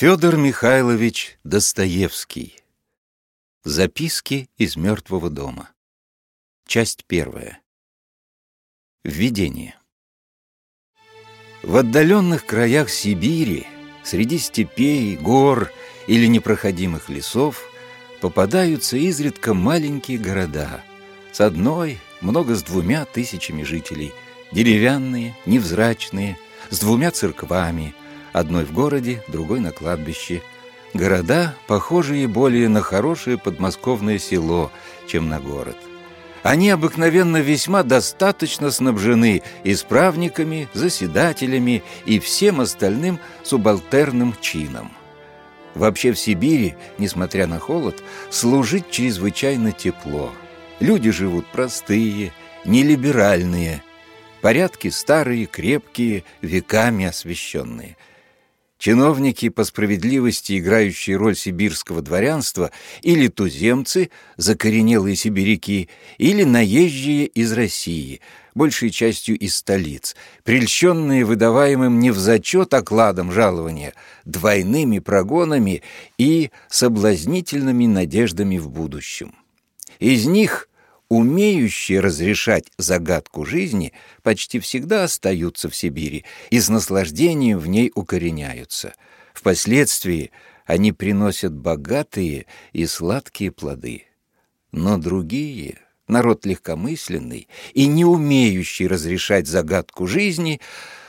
Федор Михайлович Достоевский. Записки из мертвого дома. Часть первая. Введение. В отдаленных краях Сибири, среди степей, гор или непроходимых лесов, попадаются изредка маленькие города с одной, много с двумя тысячами жителей, деревянные, невзрачные, с двумя церквами – одной в городе, другой на кладбище. Города, похожие более на хорошее подмосковное село, чем на город. Они обыкновенно весьма достаточно снабжены исправниками, заседателями и всем остальным субалтерным чином. Вообще в Сибири, несмотря на холод, служить чрезвычайно тепло. Люди живут простые, нелиберальные, порядки старые, крепкие, веками освященные – Чиновники, по справедливости играющие роль сибирского дворянства, или туземцы, закоренелые сибиряки, или наезжие из России, большей частью из столиц, прельщенные выдаваемым не в зачет окладом жалования, двойными прогонами и соблазнительными надеждами в будущем. Из них умеющие разрешать загадку жизни, почти всегда остаются в Сибири и с наслаждением в ней укореняются. Впоследствии они приносят богатые и сладкие плоды. Но другие, народ легкомысленный и не умеющий разрешать загадку жизни,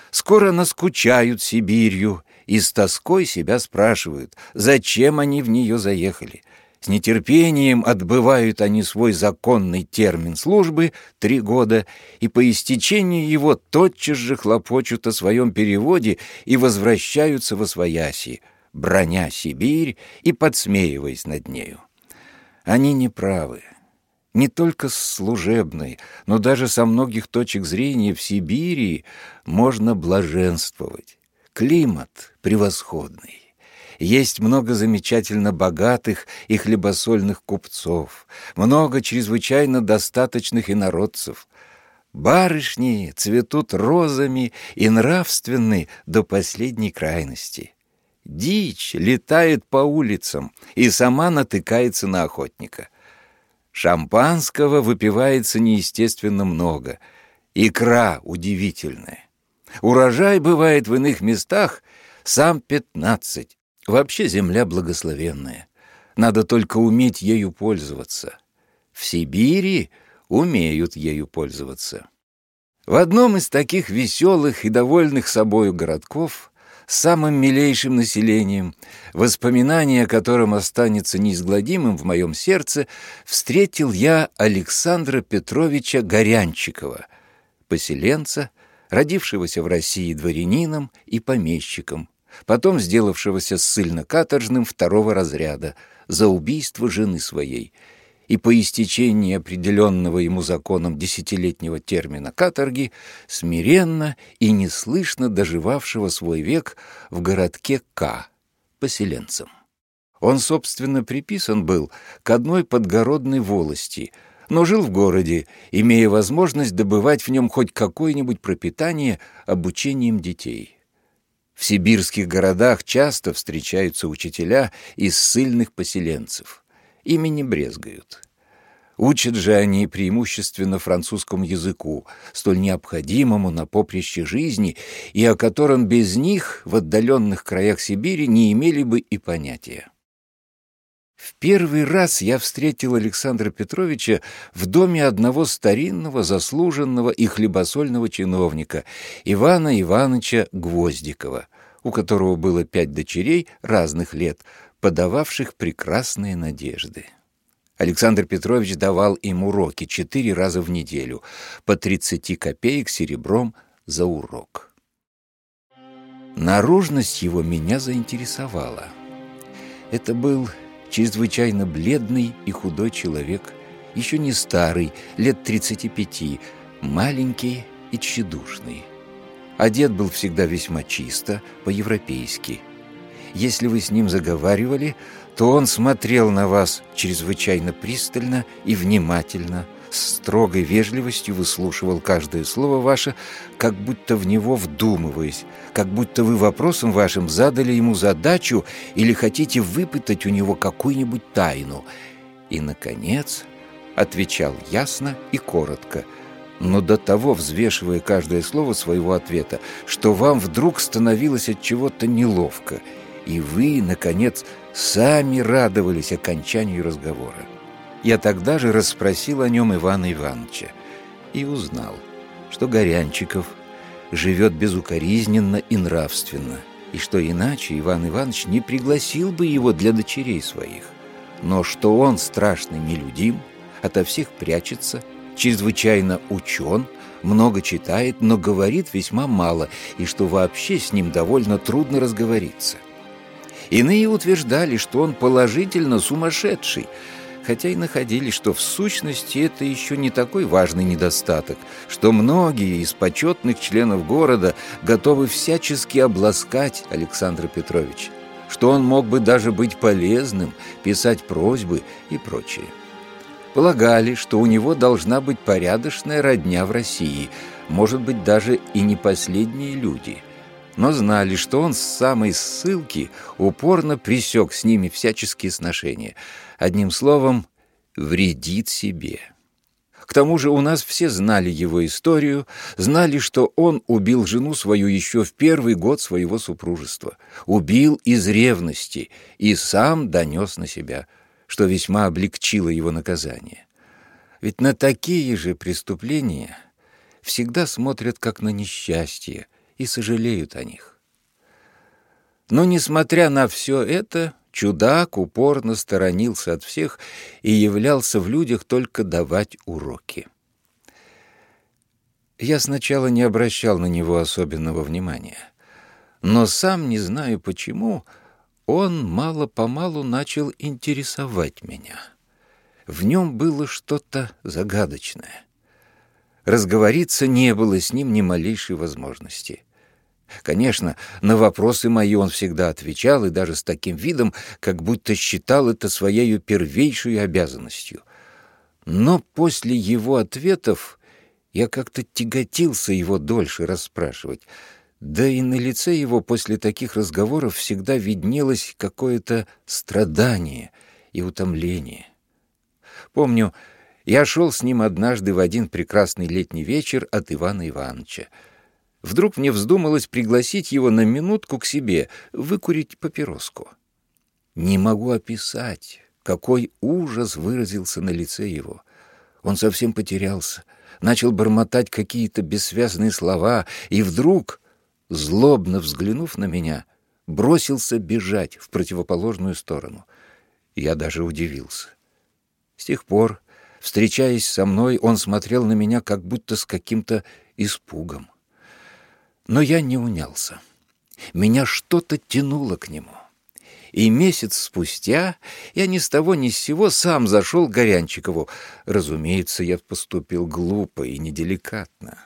скоро наскучают Сибирью и с тоской себя спрашивают, зачем они в нее заехали — с нетерпением отбывают они свой законный термин службы — три года, и по истечении его тотчас же хлопочут о своем переводе и возвращаются во свояси, броня Сибирь и подсмеиваясь над нею. Они неправы. Не только с служебной, но даже со многих точек зрения в Сибири можно блаженствовать. Климат превосходный. Есть много замечательно богатых и хлебосольных купцов, много чрезвычайно достаточных инородцев. Барышни цветут розами и нравственны до последней крайности. Дичь летает по улицам и сама натыкается на охотника. Шампанского выпивается неестественно много. Икра удивительная. Урожай бывает в иных местах сам пятнадцать. Вообще земля благословенная. Надо только уметь ею пользоваться. В Сибири умеют ею пользоваться. В одном из таких веселых и довольных собою городков, с самым милейшим населением, воспоминание о котором останется неизгладимым в моем сердце, встретил я Александра Петровича Горянчикова, поселенца, родившегося в России дворянином и помещиком, потом сделавшегося ссыльно-каторжным второго разряда за убийство жены своей, и по истечении определенного ему законом десятилетнего термина каторги смиренно и неслышно доживавшего свой век в городке К, поселенцам. Он, собственно, приписан был к одной подгородной волости, но жил в городе, имея возможность добывать в нем хоть какое-нибудь пропитание обучением детей. В сибирских городах часто встречаются учителя из ссыльных поселенцев. Ими не брезгают. Учат же они преимущественно французскому языку, столь необходимому на поприще жизни, и о котором без них в отдаленных краях Сибири не имели бы и понятия. В первый раз я встретил Александра Петровича в доме одного старинного, заслуженного и хлебосольного чиновника, Ивана Ивановича Гвоздикова, у которого было пять дочерей разных лет, подававших прекрасные надежды. Александр Петрович давал им уроки четыре раза в неделю, по 30 копеек серебром за урок. Наружность его меня заинтересовала. Это был чрезвычайно бледный и худой человек, еще не старый, лет 35, маленький и тщедушный. Одет был всегда весьма чисто, по-европейски. Если вы с ним заговаривали, то он смотрел на вас чрезвычайно пристально и внимательно, строгой вежливостью выслушивал каждое слово ваше, как будто в него вдумываясь, как будто вы вопросом вашим задали ему задачу или хотите выпытать у него какую-нибудь тайну. И, наконец, отвечал ясно и коротко, но до того взвешивая каждое слово своего ответа, что вам вдруг становилось от чего-то неловко, и вы, наконец, сами радовались окончанию разговора. Я тогда же расспросил о нем Ивана Ивановича и узнал, что Горянчиков живет безукоризненно и нравственно, и что иначе Иван Иванович не пригласил бы его для дочерей своих, но что он страшно нелюдим, ото всех прячется, чрезвычайно учен, много читает, но говорит весьма мало, и что вообще с ним довольно трудно разговориться. Иные утверждали, что он положительно сумасшедший, хотя и находили, что в сущности это еще не такой важный недостаток, что многие из почетных членов города готовы всячески обласкать Александра Петровича, что он мог бы даже быть полезным, писать просьбы и прочее. Полагали, что у него должна быть порядочная родня в России, может быть, даже и не последние люди – но знали, что он с самой ссылки упорно пресек с ними всяческие сношения – Одним словом, вредит себе. К тому же у нас все знали его историю, знали, что он убил жену свою еще в первый год своего супружества. Убил из ревности и сам донес на себя, что весьма облегчило его наказание. Ведь на такие же преступления всегда смотрят как на несчастье и сожалеют о них. Но, несмотря на все это, Чудак упорно сторонился от всех и являлся в людях только давать уроки. Я сначала не обращал на него особенного внимания, но сам не знаю почему, он мало-помалу начал интересовать меня. В нем было что-то загадочное. Разговориться не было с ним ни малейшей возможности — Конечно, на вопросы мои он всегда отвечал, и даже с таким видом, как будто считал это своей первейшей обязанностью. Но после его ответов я как-то тяготился его дольше расспрашивать. Да и на лице его после таких разговоров всегда виднелось какое-то страдание и утомление. Помню, я шел с ним однажды в один прекрасный летний вечер от Ивана Ивановича. Вдруг мне вздумалось пригласить его на минутку к себе, выкурить папироску. Не могу описать, какой ужас выразился на лице его. Он совсем потерялся, начал бормотать какие-то бессвязные слова, и вдруг, злобно взглянув на меня, бросился бежать в противоположную сторону. Я даже удивился. С тех пор, встречаясь со мной, он смотрел на меня как будто с каким-то испугом. Но я не унялся. Меня что-то тянуло к нему. И месяц спустя я ни с того ни с сего сам зашел к Горянчикову. Разумеется, я поступил глупо и неделикатно.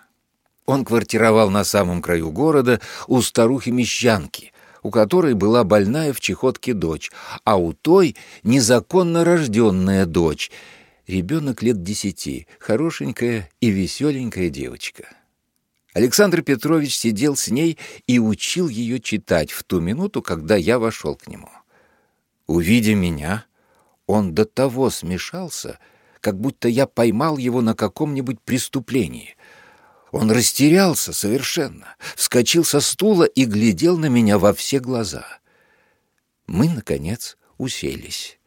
Он квартировал на самом краю города у старухи-мещанки, у которой была больная в чехотке дочь, а у той незаконно рожденная дочь, ребенок лет десяти, хорошенькая и веселенькая девочка. Александр Петрович сидел с ней и учил ее читать в ту минуту, когда я вошел к нему. Увидя меня, он до того смешался, как будто я поймал его на каком-нибудь преступлении. Он растерялся совершенно, вскочил со стула и глядел на меня во все глаза. Мы, наконец, уселись.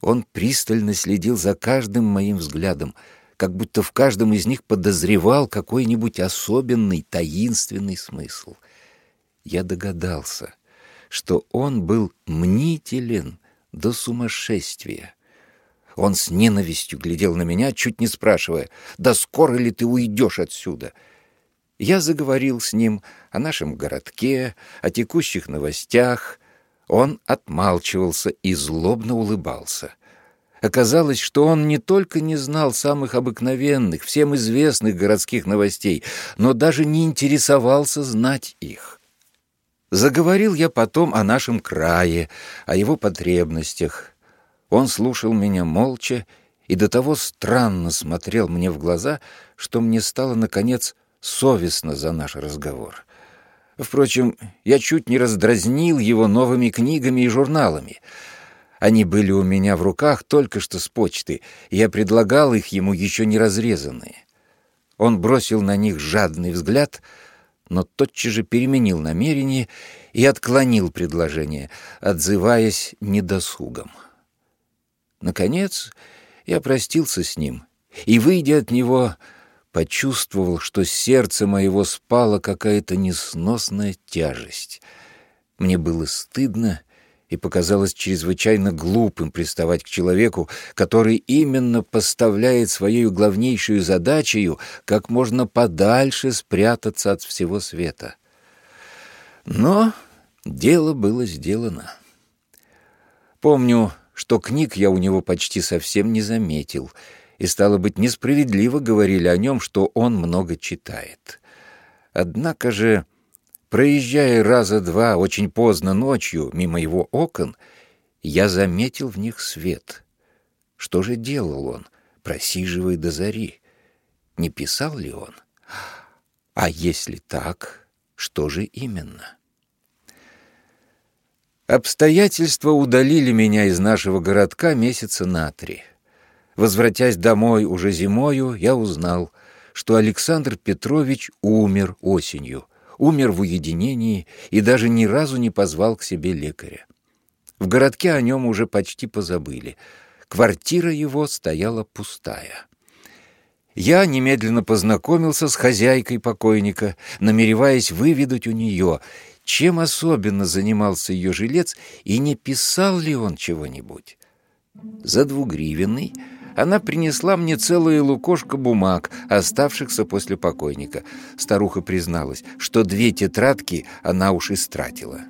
Он пристально следил за каждым моим взглядом — как будто в каждом из них подозревал какой-нибудь особенный, таинственный смысл. Я догадался, что он был мнителен до сумасшествия. Он с ненавистью глядел на меня, чуть не спрашивая, «Да скоро ли ты уйдешь отсюда?» Я заговорил с ним о нашем городке, о текущих новостях. Он отмалчивался и злобно улыбался — Оказалось, что он не только не знал самых обыкновенных, всем известных городских новостей, но даже не интересовался знать их. Заговорил я потом о нашем крае, о его потребностях. Он слушал меня молча и до того странно смотрел мне в глаза, что мне стало, наконец, совестно за наш разговор. Впрочем, я чуть не раздразнил его новыми книгами и журналами. Они были у меня в руках только что с почты, и я предлагал их ему еще не разрезанные. Он бросил на них жадный взгляд, но тотчас же переменил намерение и отклонил предложение, отзываясь недосугом. Наконец, я простился с ним и, выйдя от него, почувствовал, что сердце моего спала какая-то несносная тяжесть. Мне было стыдно и показалось чрезвычайно глупым приставать к человеку, который именно поставляет своей главнейшую задачей как можно подальше спрятаться от всего света. Но дело было сделано. Помню, что книг я у него почти совсем не заметил — и, стало быть, несправедливо говорили о нем, что он много читает. Однако же, проезжая раза два очень поздно ночью мимо его окон, я заметил в них свет. Что же делал он, просиживая до зари? Не писал ли он? А если так, что же именно? Обстоятельства удалили меня из нашего городка месяца на три. Возвратясь домой уже зимою, я узнал, что Александр Петрович умер осенью, умер в уединении и даже ни разу не позвал к себе лекаря. В городке о нем уже почти позабыли. Квартира его стояла пустая. Я немедленно познакомился с хозяйкой покойника, намереваясь выведать у нее, чем особенно занимался ее жилец и не писал ли он чего-нибудь. За двугривенный она принесла мне целое лукошко бумаг, оставшихся после покойника. Старуха призналась, что две тетрадки она уж истратила.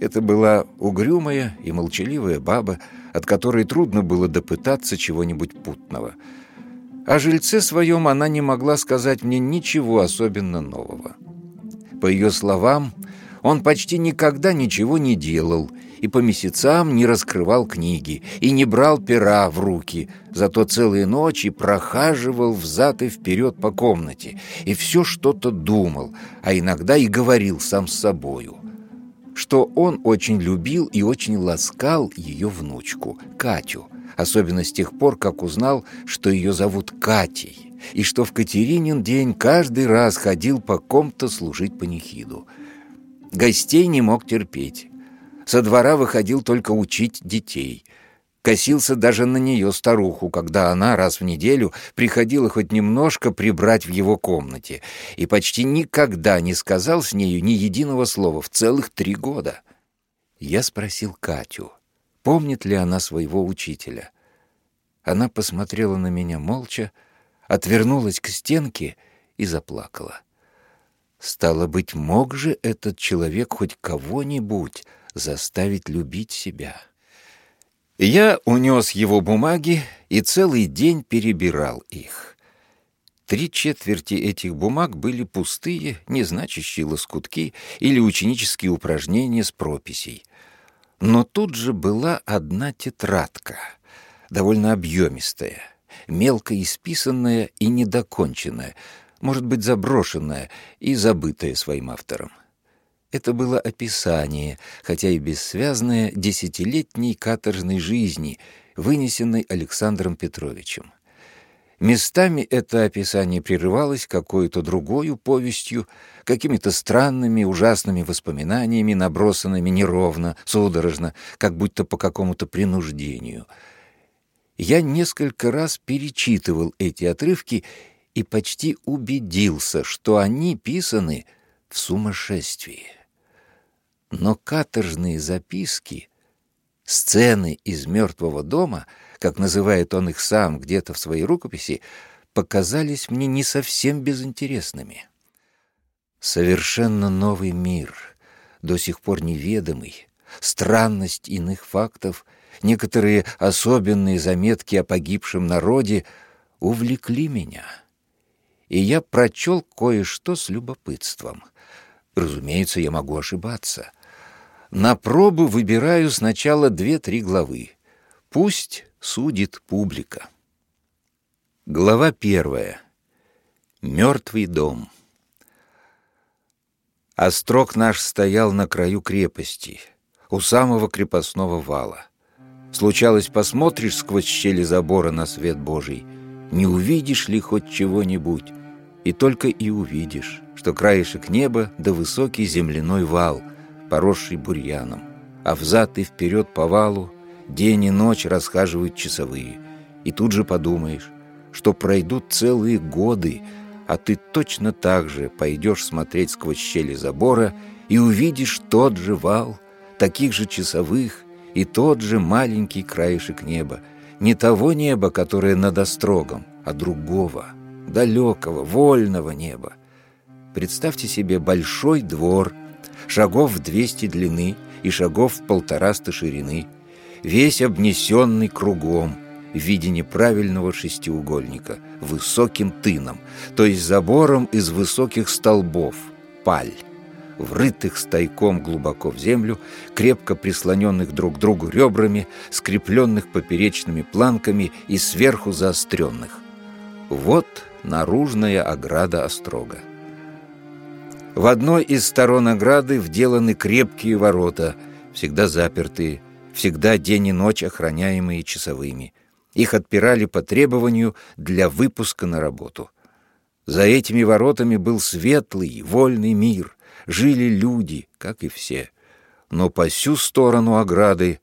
Это была угрюмая и молчаливая баба, от которой трудно было допытаться чего-нибудь путного. О жильце своем она не могла сказать мне ничего особенно нового. По ее словам, он почти никогда ничего не делал и по месяцам не раскрывал книги и не брал пера в руки, зато целые ночи прохаживал взад и вперед по комнате и все что-то думал, а иногда и говорил сам с собою что он очень любил и очень ласкал ее внучку, Катю, особенно с тех пор, как узнал, что ее зовут Катей, и что в Катеринин день каждый раз ходил по ком-то служить панихиду. Гостей не мог терпеть. Со двора выходил только учить детей. Косился даже на нее старуху, когда она раз в неделю приходила хоть немножко прибрать в его комнате, и почти никогда не сказал с нею ни единого слова в целых три года. Я спросил Катю, помнит ли она своего учителя. Она посмотрела на меня молча, отвернулась к стенке и заплакала. Стало быть, мог же этот человек хоть кого-нибудь заставить любить себя? Я унес его бумаги и целый день перебирал их. Три четверти этих бумаг были пустые, незначащие лоскутки или ученические упражнения с прописей. Но тут же была одна тетрадка, довольно объемистая, мелко исписанная и недоконченная, может быть, заброшенное и забытое своим автором. Это было описание, хотя и бессвязное, десятилетней каторжной жизни, вынесенной Александром Петровичем. Местами это описание прерывалось какой-то другой повестью, какими-то странными, ужасными воспоминаниями, набросанными неровно, судорожно, как будто по какому-то принуждению. Я несколько раз перечитывал эти отрывки и почти убедился, что они писаны в сумасшествии. Но каторжные записки, сцены из мертвого дома, как называет он их сам где-то в своей рукописи, показались мне не совсем безинтересными. Совершенно новый мир, до сих пор неведомый, странность иных фактов, некоторые особенные заметки о погибшем народе увлекли меня — и я прочел кое-что с любопытством. Разумеется, я могу ошибаться. На пробу выбираю сначала две-три главы. Пусть судит публика. Глава первая. Мертвый дом. Острог наш стоял на краю крепости, у самого крепостного вала. Случалось, посмотришь сквозь щели забора на свет Божий, не увидишь ли хоть чего-нибудь, и только и увидишь, что краешек неба да высокий земляной вал, поросший бурьяном, а взад и вперед по валу день и ночь расхаживают часовые. И тут же подумаешь, что пройдут целые годы, а ты точно так же пойдешь смотреть сквозь щели забора и увидишь тот же вал, таких же часовых и тот же маленький краешек неба. Не того неба, которое над острогом, а другого, далекого, вольного неба. Представьте себе большой двор, шагов в двести длины и шагов в полтораста ширины, весь обнесенный кругом, в виде неправильного шестиугольника, высоким тыном, то есть забором из высоких столбов, паль, врытых стайком глубоко в землю, крепко прислоненных друг к другу ребрами, скрепленных поперечными планками и сверху заостренных. Вот наружная ограда острога. В одной из сторон ограды вделаны крепкие ворота, всегда запертые, всегда день и ночь охраняемые часовыми. Их отпирали по требованию для выпуска на работу. За этими воротами был светлый, вольный мир. Жили люди, как и все. Но по сю сторону ограды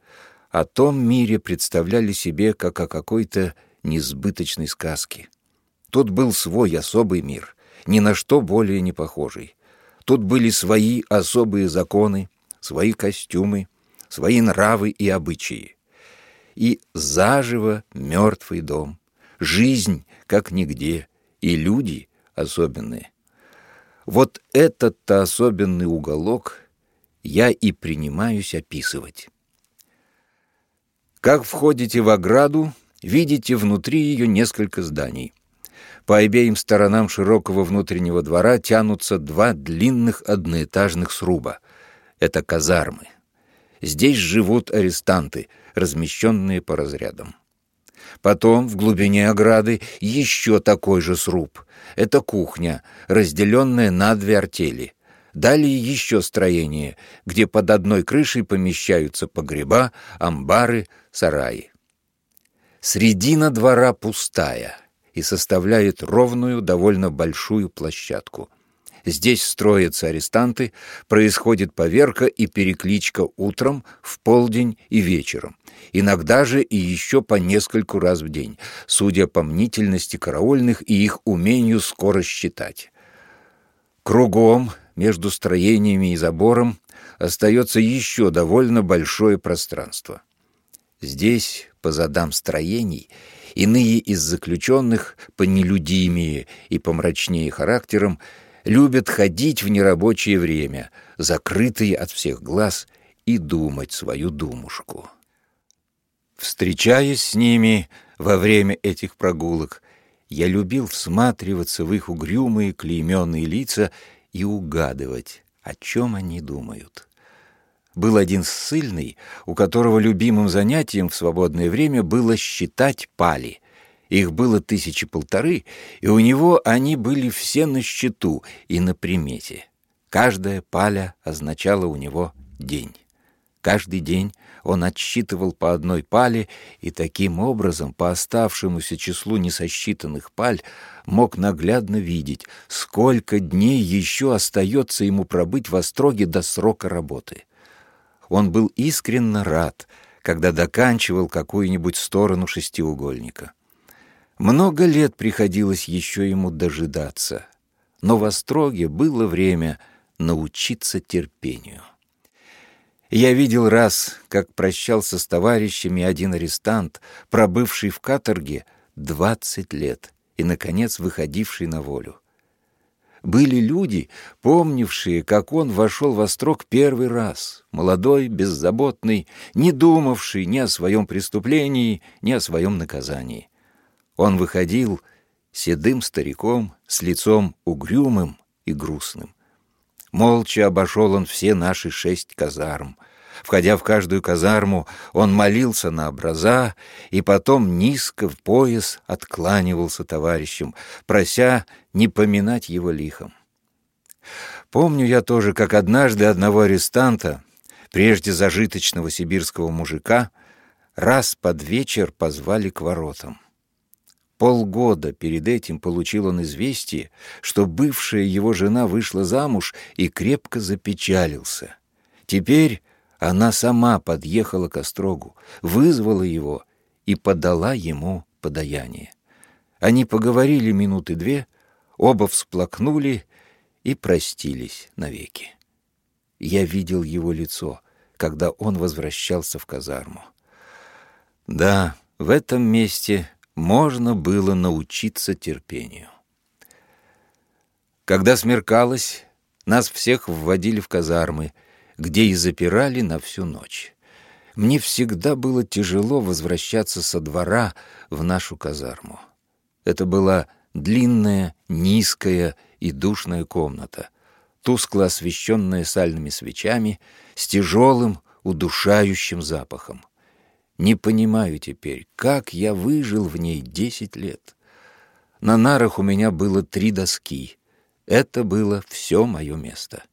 о том мире представляли себе как о какой-то несбыточной сказке. Тут был свой особый мир, ни на что более не похожий. Тут были свои особые законы, свои костюмы, свои нравы и обычаи и заживо мертвый дом. Жизнь как нигде, и люди особенные. Вот этот-то особенный уголок я и принимаюсь описывать. Как входите в ограду, видите внутри ее несколько зданий. По обеим сторонам широкого внутреннего двора тянутся два длинных одноэтажных сруба. Это казармы. Здесь живут арестанты, размещенные по разрядам. Потом в глубине ограды еще такой же сруб. Это кухня, разделенная на две артели. Далее еще строение, где под одной крышей помещаются погреба, амбары, сараи. Средина двора пустая и составляет ровную, довольно большую площадку. Здесь строятся арестанты, происходит поверка и перекличка утром, в полдень и вечером. Иногда же и еще по нескольку раз в день, судя по мнительности караульных и их умению скоро считать. Кругом, между строениями и забором, остается еще довольно большое пространство. Здесь, по задам строений, иные из заключенных, понелюдимее и помрачнее характером, любят ходить в нерабочее время, закрытые от всех глаз, и думать свою думушку. Встречаясь с ними во время этих прогулок, я любил всматриваться в их угрюмые клейменные лица и угадывать, о чем они думают. Был один ссыльный, у которого любимым занятием в свободное время было считать пали — их было тысячи полторы, и у него они были все на счету и на примете. Каждая паля означала у него день. Каждый день он отсчитывал по одной пале, и таким образом по оставшемуся числу несосчитанных паль мог наглядно видеть, сколько дней еще остается ему пробыть в остроге до срока работы. Он был искренне рад, когда доканчивал какую-нибудь сторону шестиугольника. Много лет приходилось еще ему дожидаться, но в Остроге было время научиться терпению. Я видел раз, как прощался с товарищами один арестант, пробывший в каторге двадцать лет и, наконец, выходивший на волю. Были люди, помнившие, как он вошел в Острог первый раз, молодой, беззаботный, не думавший ни о своем преступлении, ни о своем наказании. Он выходил седым стариком с лицом угрюмым и грустным. Молча обошел он все наши шесть казарм, Входя в каждую казарму, он молился на образа и потом низко в пояс откланивался товарищам, прося не поминать его лихом. Помню я тоже, как однажды одного арестанта, прежде зажиточного сибирского мужика, раз под вечер позвали к воротам. Полгода перед этим получил он известие, что бывшая его жена вышла замуж и крепко запечалился. Теперь она сама подъехала к Острогу, вызвала его и подала ему подаяние. Они поговорили минуты две, оба всплакнули и простились навеки. Я видел его лицо, когда он возвращался в казарму. Да, в этом месте можно было научиться терпению. Когда смеркалось, нас всех вводили в казармы — где и запирали на всю ночь. Мне всегда было тяжело возвращаться со двора в нашу казарму. Это была длинная, низкая и душная комната, тускло освещенная сальными свечами, с тяжелым, удушающим запахом. Не понимаю теперь, как я выжил в ней десять лет. На нарах у меня было три доски. Это было все мое место.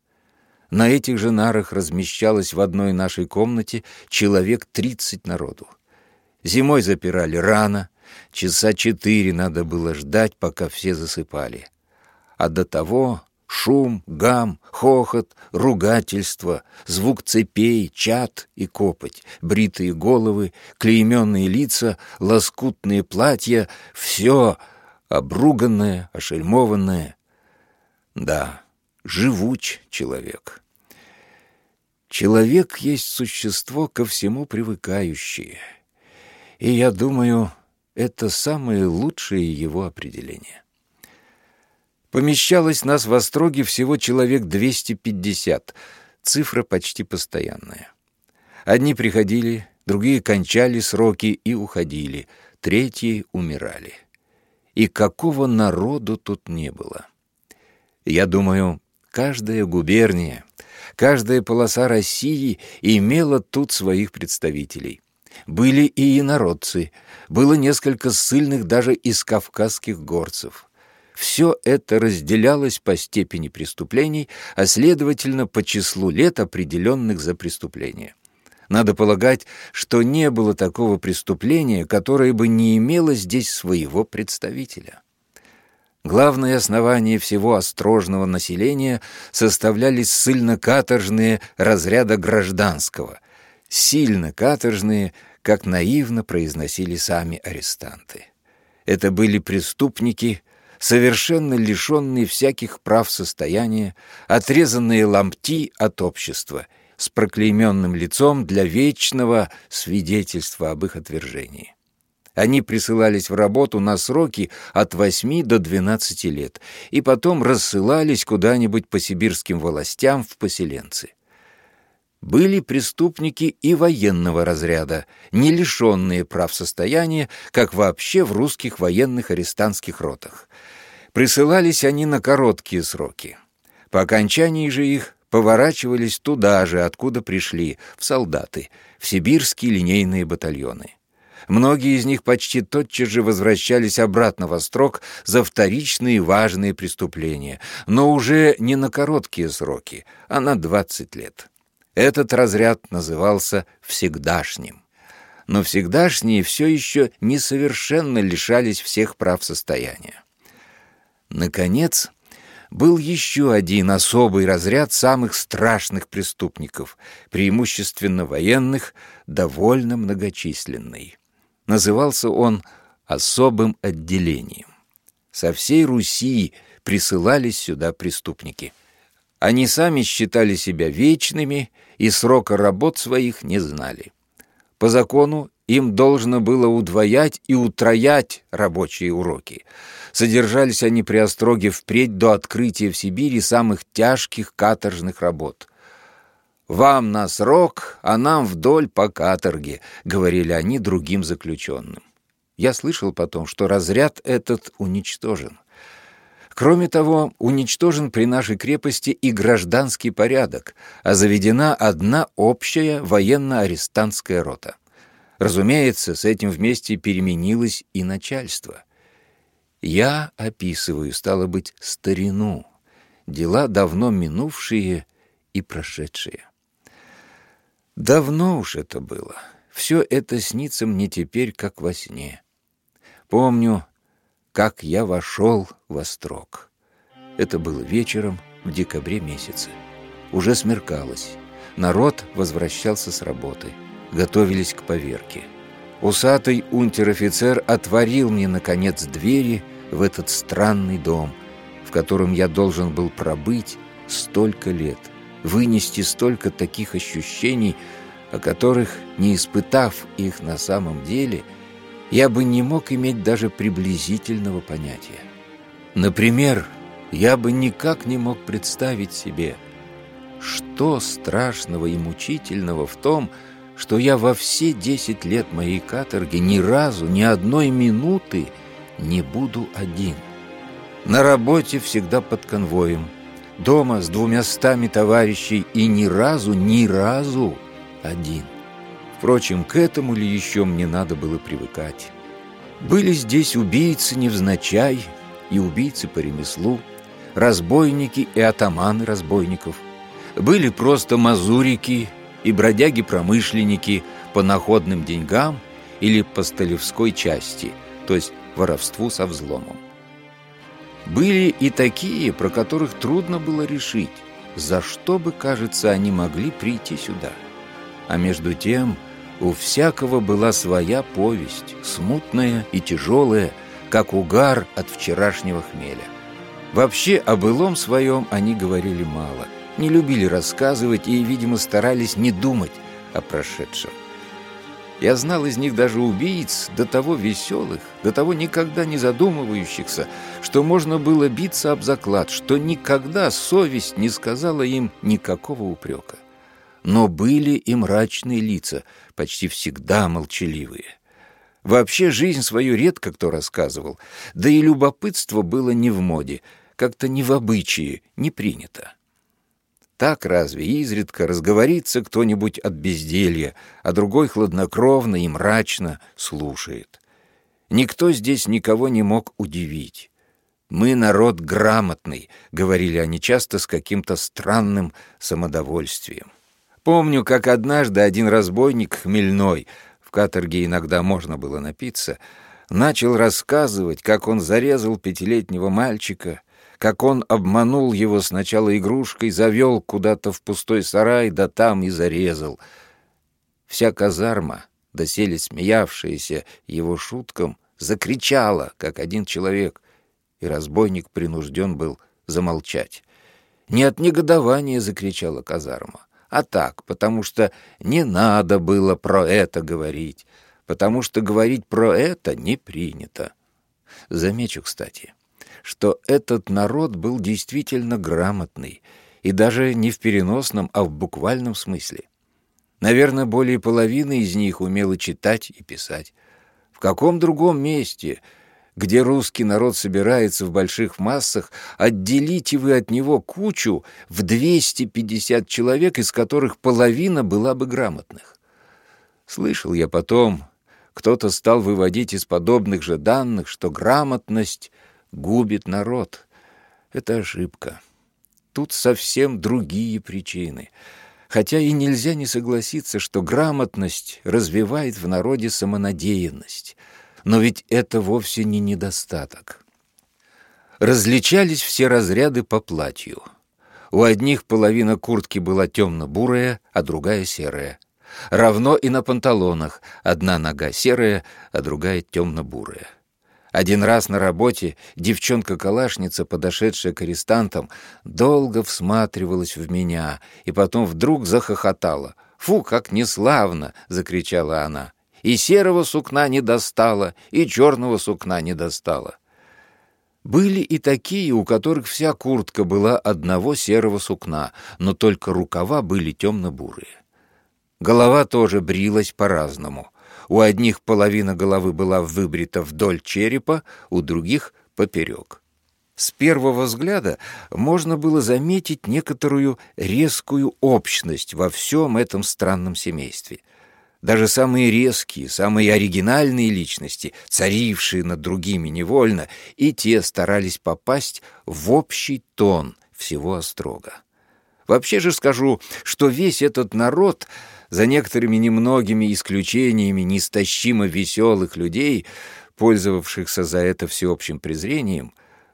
На этих же нарах размещалось в одной нашей комнате человек тридцать народу. Зимой запирали рано, часа четыре надо было ждать, пока все засыпали. А до того шум, гам, хохот, ругательство, звук цепей, чат и копоть, бритые головы, клейменные лица, лоскутные платья — все обруганное, ошельмованное. Да, живуч человек. Человек есть существо ко всему привыкающее. И я думаю, это самое лучшее его определение. Помещалось нас в Остроге всего человек 250, цифра почти постоянная. Одни приходили, другие кончали сроки и уходили, третьи умирали. И какого народу тут не было. Я думаю, Каждая губерния, каждая полоса России имела тут своих представителей. Были и инородцы, было несколько ссыльных даже из кавказских горцев. Все это разделялось по степени преступлений, а следовательно по числу лет, определенных за преступление. Надо полагать, что не было такого преступления, которое бы не имело здесь своего представителя. Главное основание всего острожного населения составляли ссыльно-каторжные разряда гражданского, сильно-каторжные, как наивно произносили сами арестанты. Это были преступники, совершенно лишенные всяких прав состояния, отрезанные лампти от общества, с проклейменным лицом для вечного свидетельства об их отвержении. Они присылались в работу на сроки от 8 до 12 лет и потом рассылались куда-нибудь по сибирским властям в поселенцы. Были преступники и военного разряда, не лишенные прав состояния, как вообще в русских военных арестантских ротах. Присылались они на короткие сроки. По окончании же их поворачивались туда же, откуда пришли, в солдаты, в сибирские линейные батальоны. Многие из них почти тотчас же возвращались обратно во строк за вторичные важные преступления, но уже не на короткие сроки, а на 20 лет. Этот разряд назывался «всегдашним». Но всегдашние все еще несовершенно лишались всех прав состояния. Наконец, был еще один особый разряд самых страшных преступников, преимущественно военных, довольно многочисленный. Назывался он особым отделением. Со всей Руси присылались сюда преступники. Они сами считали себя вечными и срока работ своих не знали. По закону им должно было удвоять и утроять рабочие уроки. Содержались они при Остроге впредь до открытия в Сибири самых тяжких каторжных работ — «Вам на срок, а нам вдоль по каторге», — говорили они другим заключенным. Я слышал потом, что разряд этот уничтожен. Кроме того, уничтожен при нашей крепости и гражданский порядок, а заведена одна общая военно-арестантская рота. Разумеется, с этим вместе переменилось и начальство. Я описываю, стало быть, старину, дела давно минувшие и прошедшие. Давно уж это было. Все это снится мне теперь, как во сне. Помню, как я вошел в Острог. Это было вечером в декабре месяце. Уже смеркалось. Народ возвращался с работы. Готовились к поверке. Усатый унтер-офицер отворил мне, наконец, двери в этот странный дом, в котором я должен был пробыть столько лет, вынести столько таких ощущений, о которых, не испытав их на самом деле – я бы не мог иметь даже приблизительного понятия. Например, я бы никак не мог представить себе, что страшного и мучительного в том, что я во все десять лет моей каторги ни разу, ни одной минуты не буду один. На работе всегда под конвоем, дома с двумя стами товарищей и ни разу, ни разу один. Впрочем, к этому ли еще мне надо было привыкать? Были здесь убийцы невзначай и убийцы по ремеслу, разбойники и атаманы разбойников. Были просто мазурики и бродяги-промышленники по находным деньгам или по столевской части, то есть воровству со взломом. Были и такие, про которых трудно было решить, за что бы, кажется, они могли прийти сюда. А между тем у всякого была своя повесть, смутная и тяжелая, как угар от вчерашнего хмеля. Вообще о былом своем они говорили мало, не любили рассказывать и, видимо, старались не думать о прошедшем. Я знал из них даже убийц, до того веселых, до того никогда не задумывающихся, что можно было биться об заклад, что никогда совесть не сказала им никакого упрека. Но были и мрачные лица, почти всегда молчаливые. Вообще жизнь свою редко кто рассказывал, да и любопытство было не в моде, как-то не в обычае, не принято. Так разве изредка разговорится кто-нибудь от безделья, а другой хладнокровно и мрачно слушает. Никто здесь никого не мог удивить. «Мы народ грамотный», — говорили они часто с каким-то странным самодовольствием. Помню, как однажды один разбойник хмельной, в каторге иногда можно было напиться, начал рассказывать, как он зарезал пятилетнего мальчика, как он обманул его сначала игрушкой, завел куда-то в пустой сарай, да там и зарезал. Вся казарма, доселе смеявшаяся его шуткам, закричала, как один человек, и разбойник принужден был замолчать. Не от негодования закричала казарма, а так, потому что не надо было про это говорить, потому что говорить про это не принято. Замечу, кстати, что этот народ был действительно грамотный, и даже не в переносном, а в буквальном смысле. Наверное, более половины из них умело читать и писать. В каком другом месте где русский народ собирается в больших массах, отделите вы от него кучу в 250 человек, из которых половина была бы грамотных. Слышал я потом, кто-то стал выводить из подобных же данных, что грамотность губит народ. Это ошибка. Тут совсем другие причины. Хотя и нельзя не согласиться, что грамотность развивает в народе самонадеянность — но ведь это вовсе не недостаток. Различались все разряды по платью. У одних половина куртки была темно-бурая, а другая серая. Равно и на панталонах. Одна нога серая, а другая темно-бурая. Один раз на работе девчонка-калашница, подошедшая к арестантам, долго всматривалась в меня и потом вдруг захохотала. «Фу, как неславно!» — закричала она и серого сукна не достала, и черного сукна не достала. Были и такие, у которых вся куртка была одного серого сукна, но только рукава были темно-бурые. Голова тоже брилась по-разному. У одних половина головы была выбрита вдоль черепа, у других — поперек. С первого взгляда можно было заметить некоторую резкую общность во всем этом странном семействе. Даже самые резкие, самые оригинальные личности, царившие над другими невольно, и те старались попасть в общий тон всего острога. Вообще же скажу, что весь этот народ, за некоторыми немногими исключениями неистощимо веселых людей, пользовавшихся за это всеобщим презрением,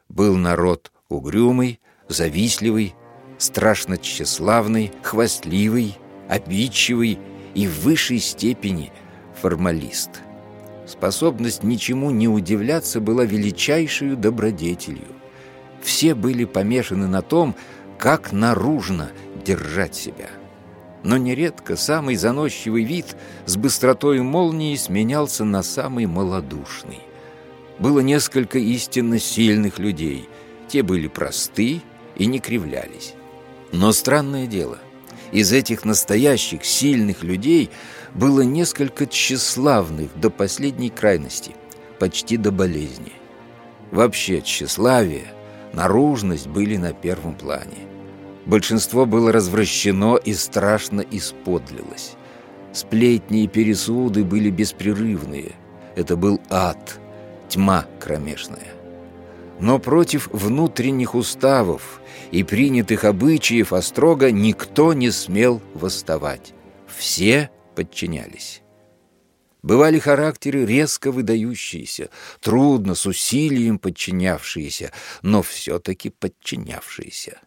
был народ угрюмый, завистливый, страшно тщеславный, хвастливый, обидчивый и в высшей степени формалист. Способность ничему не удивляться была величайшей добродетелью. Все были помешаны на том, как наружно держать себя. Но нередко самый заносчивый вид с быстротой молнии сменялся на самый малодушный. Было несколько истинно сильных людей. Те были просты и не кривлялись. Но странное дело, из этих настоящих сильных людей было несколько тщеславных до последней крайности, почти до болезни. Вообще тщеславие, наружность были на первом плане. Большинство было развращено и страшно исподлилось. Сплетни и пересуды были беспрерывные. Это был ад, тьма кромешная. Но против внутренних уставов и принятых обычаев острога никто не смел восставать. Все подчинялись. Бывали характеры резко выдающиеся, трудно, с усилием подчинявшиеся, но все-таки подчинявшиеся.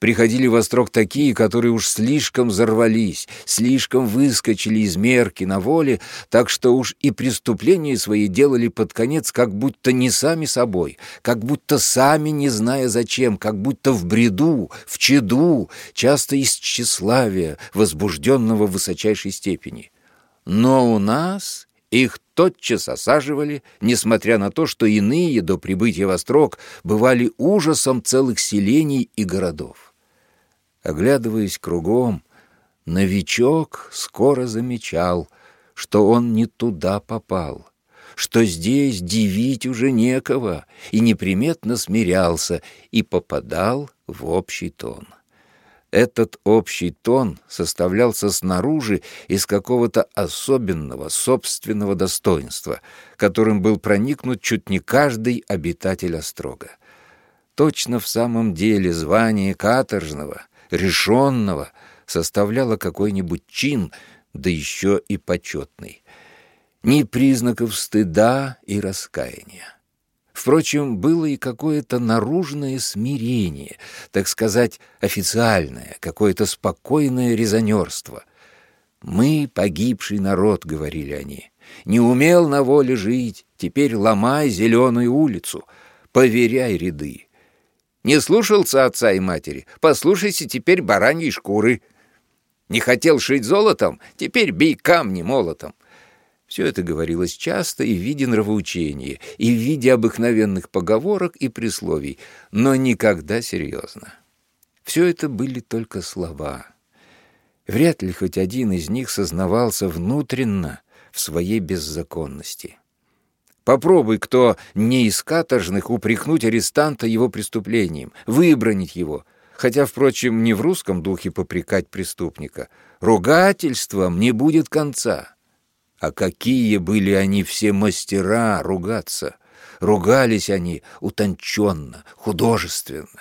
Приходили в Острог такие, которые уж слишком взорвались, слишком выскочили из мерки на воле, так что уж и преступления свои делали под конец как будто не сами собой, как будто сами не зная зачем, как будто в бреду, в чаду, часто из тщеславия, возбужденного в высочайшей степени. Но у нас их тотчас осаживали, несмотря на то, что иные до прибытия в Острог бывали ужасом целых селений и городов. Оглядываясь кругом, новичок скоро замечал, что он не туда попал, что здесь дивить уже некого, и неприметно смирялся и попадал в общий тон. Этот общий тон составлялся снаружи из какого-то особенного собственного достоинства, которым был проникнут чуть не каждый обитатель острога. Точно в самом деле звание каторжного, решенного, составляло какой-нибудь чин, да еще и почетный. Ни признаков стыда и раскаяния. Впрочем, было и какое-то наружное смирение, так сказать, официальное, какое-то спокойное резонерство. «Мы — погибший народ», — говорили они, — «не умел на воле жить, теперь ломай зеленую улицу, поверяй ряды». Не слушался отца и матери, послушайся теперь бараньей шкуры. Не хотел шить золотом, теперь бей камни молотом. Все это говорилось часто и в виде нравоучения, и в виде обыкновенных поговорок и присловий, но никогда серьезно. Все это были только слова. Вряд ли хоть один из них сознавался внутренно в своей беззаконности. Попробуй кто не из каторжных упрекнуть арестанта его преступлением, выбронить его, хотя, впрочем, не в русском духе попрекать преступника. Ругательством не будет конца. А какие были они все мастера ругаться! Ругались они утонченно, художественно.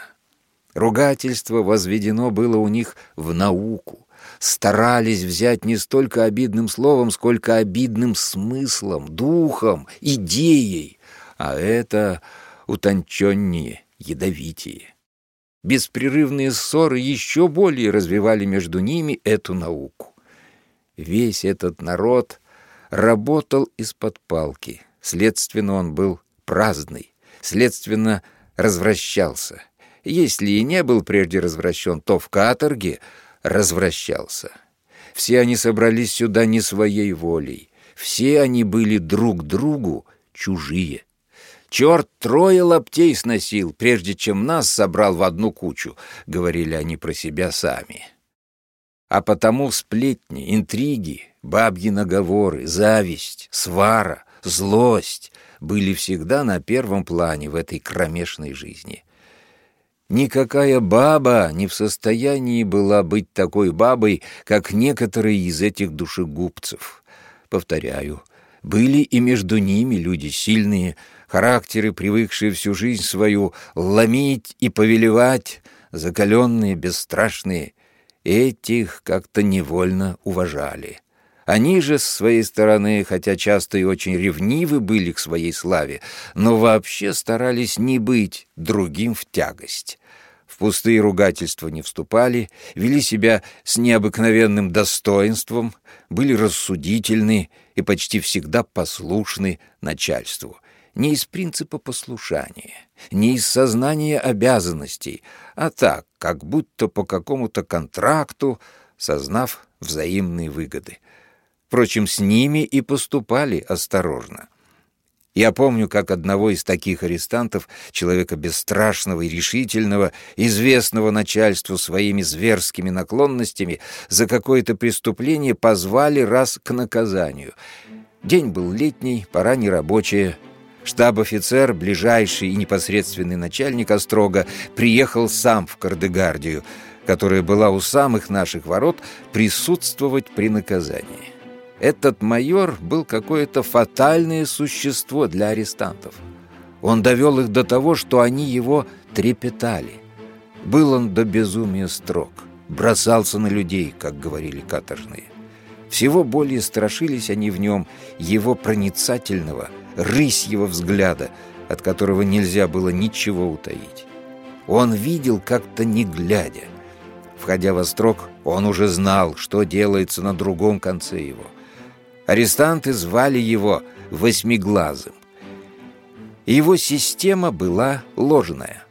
Ругательство возведено было у них в науку. Старались взять не столько обидным словом, сколько обидным смыслом, духом, идеей, а это утонченнее, ядовитее. Беспрерывные ссоры еще более развивали между ними эту науку. Весь этот народ — работал из-под палки. Следственно, он был праздный, следственно, развращался. Если и не был прежде развращен, то в каторге развращался. Все они собрались сюда не своей волей. Все они были друг другу чужие. «Черт трое лаптей сносил, прежде чем нас собрал в одну кучу», — говорили они про себя сами. А потому сплетни, интриги, бабьи наговоры, зависть, свара, злость были всегда на первом плане в этой кромешной жизни. Никакая баба не в состоянии была быть такой бабой, как некоторые из этих душегубцев. Повторяю, были и между ними люди сильные, характеры, привыкшие всю жизнь свою ломить и повелевать, закаленные, бесстрашные. Этих как-то невольно уважали. Они же, с своей стороны, хотя часто и очень ревнивы были к своей славе, но вообще старались не быть другим в тягость. В пустые ругательства не вступали, вели себя с необыкновенным достоинством, были рассудительны и почти всегда послушны начальству. Не из принципа послушания, не из сознания обязанностей, а так, как будто по какому-то контракту, сознав взаимные выгоды. Впрочем, с ними и поступали осторожно. Я помню, как одного из таких арестантов, человека бесстрашного и решительного, известного начальству своими зверскими наклонностями, за какое-то преступление позвали раз к наказанию. День был летний, пора нерабочая. Штаб-офицер, ближайший и непосредственный начальник Острога, приехал сам в Кардегардию, которая была у самых наших ворот, присутствовать при наказании. Этот майор был какое-то фатальное существо для арестантов. Он довел их до того, что они его трепетали. Был он до безумия строг, бросался на людей, как говорили каторжные. Всего более страшились они в нем его проницательного, рысьего взгляда, от которого нельзя было ничего утаить. Он видел как-то не глядя. Входя во строк, он уже знал, что делается на другом конце его. Арестанты звали его Восьмиглазым. Его система была ложная.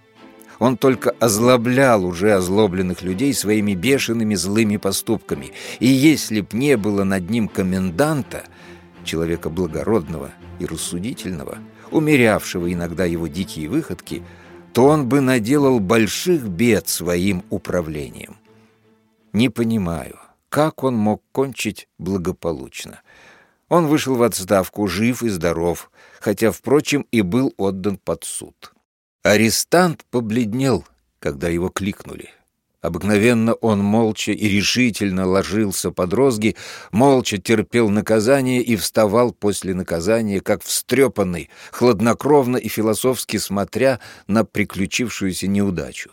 Он только озлоблял уже озлобленных людей своими бешеными злыми поступками. И если б не было над ним коменданта, человека благородного и рассудительного, умерявшего иногда его дикие выходки, то он бы наделал больших бед своим управлением. Не понимаю, как он мог кончить благополучно. Он вышел в отставку, жив и здоров, хотя, впрочем, и был отдан под суд. Арестант побледнел, когда его кликнули. Обыкновенно он молча и решительно ложился под розги, молча терпел наказание и вставал после наказания, как встрепанный, хладнокровно и философски смотря на приключившуюся неудачу.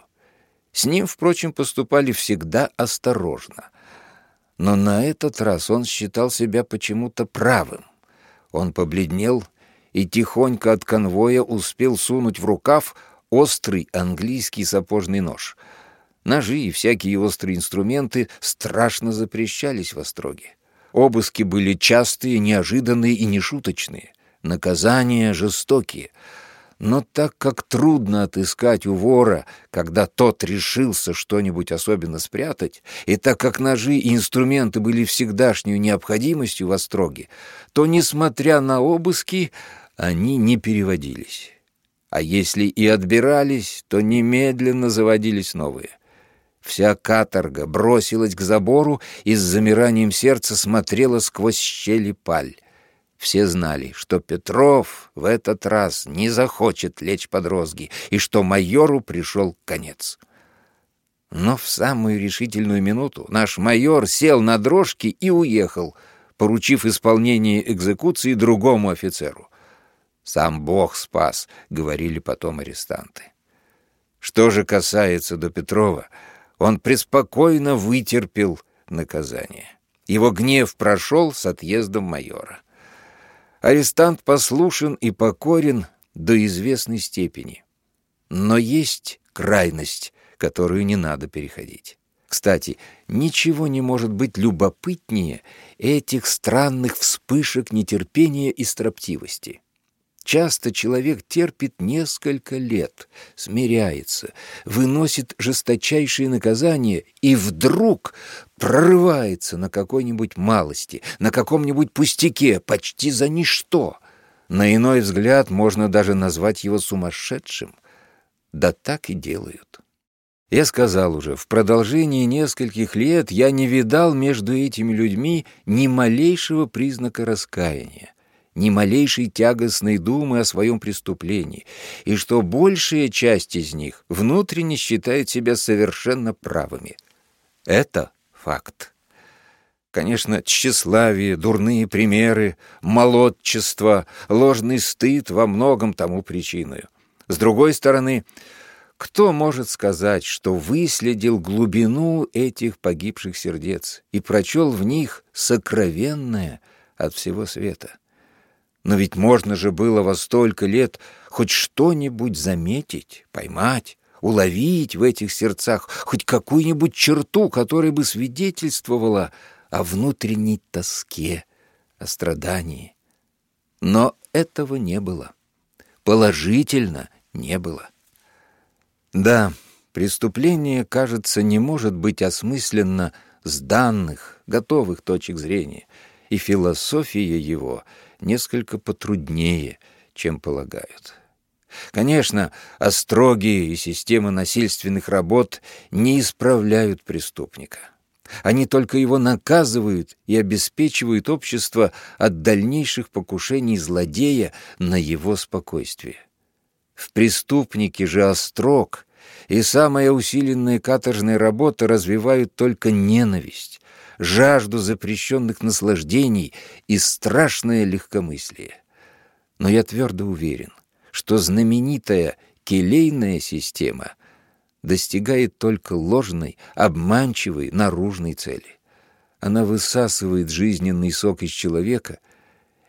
С ним, впрочем, поступали всегда осторожно — но на этот раз он считал себя почему-то правым. Он побледнел и тихонько от конвоя успел сунуть в рукав острый английский сапожный нож. Ножи и всякие острые инструменты страшно запрещались в Остроге. Обыски были частые, неожиданные и нешуточные. Наказания жестокие — но так как трудно отыскать у вора, когда тот решился что-нибудь особенно спрятать, и так как ножи и инструменты были всегдашнюю необходимостью в Остроге, то, несмотря на обыски, они не переводились. А если и отбирались, то немедленно заводились новые. Вся каторга бросилась к забору и с замиранием сердца смотрела сквозь щели паль. Все знали, что Петров в этот раз не захочет лечь под розги и что майору пришел конец. Но в самую решительную минуту наш майор сел на дрожки и уехал, поручив исполнение экзекуции другому офицеру. «Сам Бог спас», — говорили потом арестанты. Что же касается до Петрова, он преспокойно вытерпел наказание. Его гнев прошел с отъездом майора. Арестант послушен и покорен до известной степени. Но есть крайность, которую не надо переходить. Кстати, ничего не может быть любопытнее этих странных вспышек нетерпения и строптивости. Часто человек терпит несколько лет, смиряется, выносит жесточайшие наказания и вдруг прорывается на какой-нибудь малости, на каком-нибудь пустяке, почти за ничто. На иной взгляд можно даже назвать его сумасшедшим. Да так и делают. Я сказал уже, в продолжении нескольких лет я не видал между этими людьми ни малейшего признака раскаяния ни малейшей тягостной думы о своем преступлении, и что большая часть из них внутренне считает себя совершенно правыми. Это факт. Конечно, тщеславие, дурные примеры, молодчество, ложный стыд во многом тому причиной. С другой стороны, кто может сказать, что выследил глубину этих погибших сердец и прочел в них сокровенное от всего света? Но ведь можно же было во столько лет хоть что-нибудь заметить, поймать, уловить в этих сердцах хоть какую-нибудь черту, которая бы свидетельствовала о внутренней тоске, о страдании. Но этого не было. Положительно не было. Да, преступление, кажется, не может быть осмысленно с данных, готовых точек зрения, и философия его несколько потруднее, чем полагают. Конечно, остроги и системы насильственных работ не исправляют преступника. Они только его наказывают и обеспечивают общество от дальнейших покушений злодея на его спокойствие. В преступнике же острог и самая усиленная каторжная работа развивают только ненависть, жажду запрещенных наслаждений и страшное легкомыслие. Но я твердо уверен, что знаменитая келейная система достигает только ложной, обманчивой, наружной цели. Она высасывает жизненный сок из человека,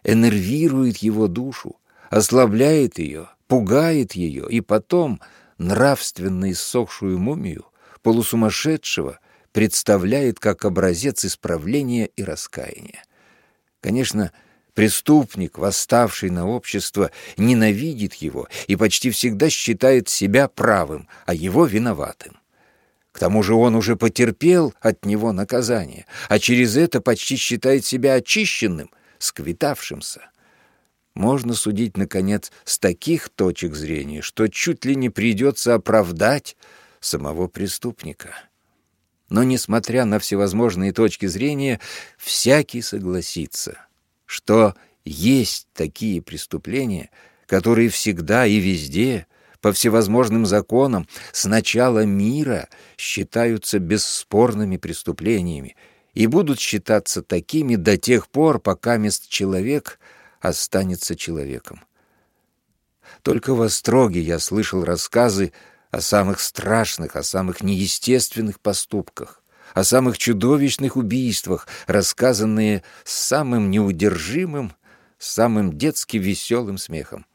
энервирует его душу, ослабляет ее, пугает ее, и потом нравственно иссохшую мумию, полусумасшедшего, представляет как образец исправления и раскаяния. Конечно, преступник, восставший на общество, ненавидит его и почти всегда считает себя правым, а его виноватым. К тому же он уже потерпел от него наказание, а через это почти считает себя очищенным, сквитавшимся. Можно судить, наконец, с таких точек зрения, что чуть ли не придется оправдать самого преступника. Но, несмотря на всевозможные точки зрения, всякий согласится, что есть такие преступления, которые всегда и везде, по всевозможным законам, с начала мира считаются бесспорными преступлениями и будут считаться такими до тех пор, пока мест человек — останется человеком. Только в Остроге я слышал рассказы о самых страшных, о самых неестественных поступках, о самых чудовищных убийствах, рассказанные самым неудержимым, самым детски веселым смехом.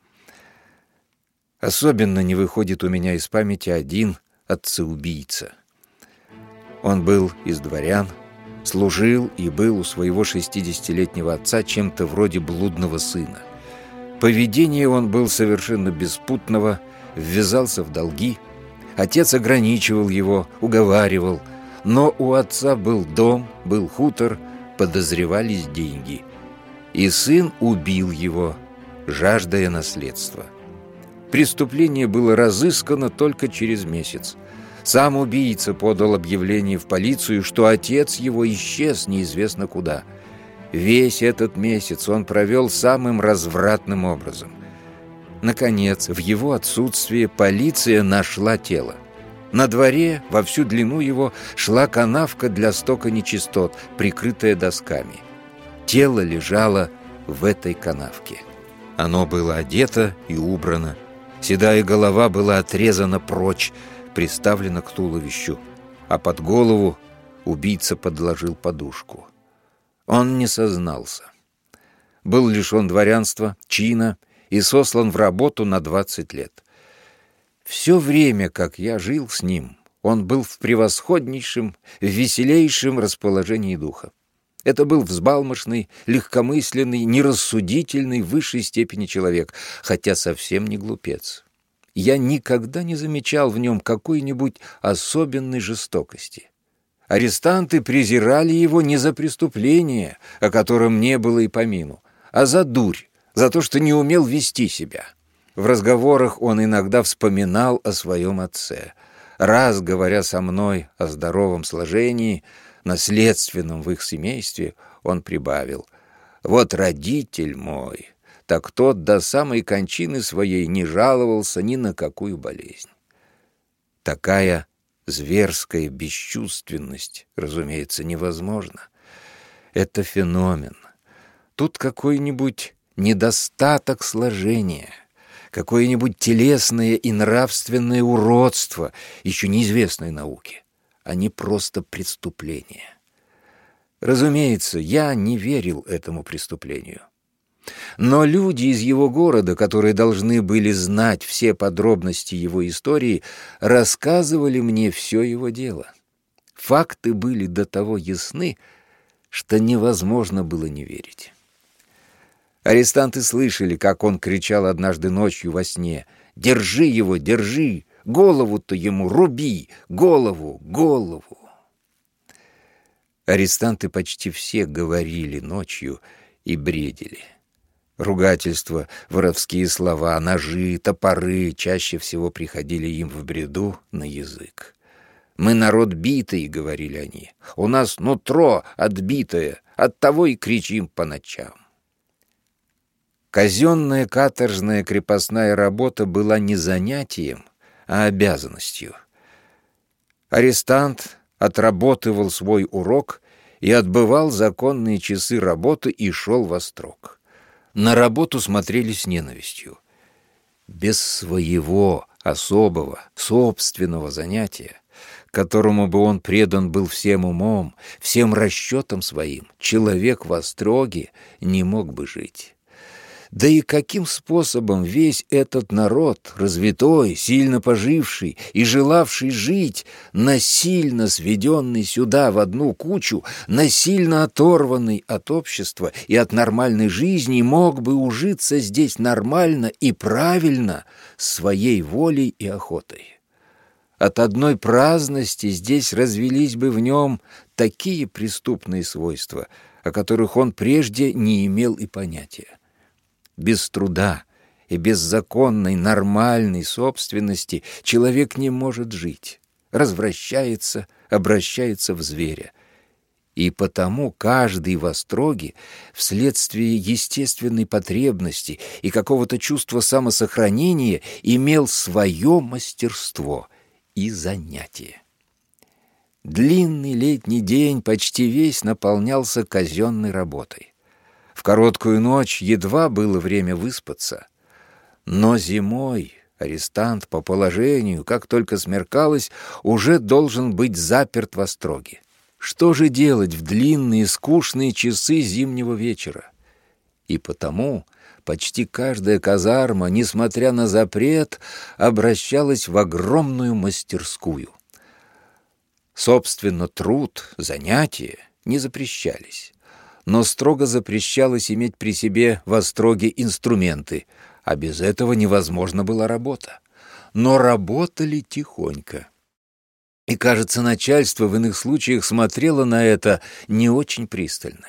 Особенно не выходит у меня из памяти один отца-убийца. Он был из дворян, служил и был у своего шестидесятилетнего отца чем-то вроде блудного сына. Поведение он был совершенно беспутного, ввязался в долги. Отец ограничивал его, уговаривал, но у отца был дом, был хутор, подозревались деньги. И сын убил его, жаждая наследства. Преступление было разыскано только через месяц. Сам убийца подал объявление в полицию, что отец его исчез неизвестно куда. Весь этот месяц он провел самым развратным образом. Наконец, в его отсутствие полиция нашла тело. На дворе во всю длину его шла канавка для стока нечистот, прикрытая досками. Тело лежало в этой канавке. Оно было одето и убрано. Седая голова была отрезана прочь, приставлена к туловищу, а под голову убийца подложил подушку. Он не сознался. Был лишен дворянства, чина и сослан в работу на 20 лет. Все время, как я жил с ним, он был в превосходнейшем, веселейшем расположении духа. Это был взбалмошный, легкомысленный, нерассудительный в высшей степени человек, хотя совсем не глупец я никогда не замечал в нем какой-нибудь особенной жестокости. Арестанты презирали его не за преступление, о котором не было и помину, а за дурь, за то, что не умел вести себя. В разговорах он иногда вспоминал о своем отце. Раз, говоря со мной о здоровом сложении, наследственном в их семействе, он прибавил, «Вот родитель мой так тот до самой кончины своей не жаловался ни на какую болезнь. Такая зверская бесчувственность, разумеется, невозможна. Это феномен. Тут какой-нибудь недостаток сложения, какое-нибудь телесное и нравственное уродство, еще неизвестной науке, а не просто преступление. Разумеется, я не верил этому преступлению. Но люди из его города, которые должны были знать все подробности его истории, рассказывали мне все его дело. Факты были до того ясны, что невозможно было не верить. Арестанты слышали, как он кричал однажды ночью во сне «Держи его, держи! Голову-то ему руби! Голову, голову!» Арестанты почти все говорили ночью и бредили. Ругательства, воровские слова, ножи, топоры чаще всего приходили им в бреду на язык. «Мы народ битый», — говорили они. «У нас нутро отбитое, оттого и кричим по ночам». Казенная каторжная крепостная работа была не занятием, а обязанностью. Арестант отработывал свой урок и отбывал законные часы работы и шел во строк. На работу смотрели с ненавистью. Без своего особого, собственного занятия, которому бы он предан был всем умом, всем расчетам своим, человек в остроге не мог бы жить. Да и каким способом весь этот народ, развитой, сильно поживший и желавший жить, насильно сведенный сюда в одну кучу, насильно оторванный от общества и от нормальной жизни, мог бы ужиться здесь нормально и правильно своей волей и охотой? От одной праздности здесь развелись бы в нем такие преступные свойства, о которых он прежде не имел и понятия без труда и без законной, нормальной собственности человек не может жить, развращается, обращается в зверя. И потому каждый в остроге вследствие естественной потребности и какого-то чувства самосохранения имел свое мастерство и занятие. Длинный летний день почти весь наполнялся казенной работой. В короткую ночь едва было время выспаться. Но зимой арестант по положению, как только смеркалось, уже должен быть заперт во строге. Что же делать в длинные скучные часы зимнего вечера? И потому почти каждая казарма, несмотря на запрет, обращалась в огромную мастерскую. Собственно, труд, занятия не запрещались но строго запрещалось иметь при себе в остроге инструменты, а без этого невозможна была работа. Но работали тихонько. И, кажется, начальство в иных случаях смотрело на это не очень пристально.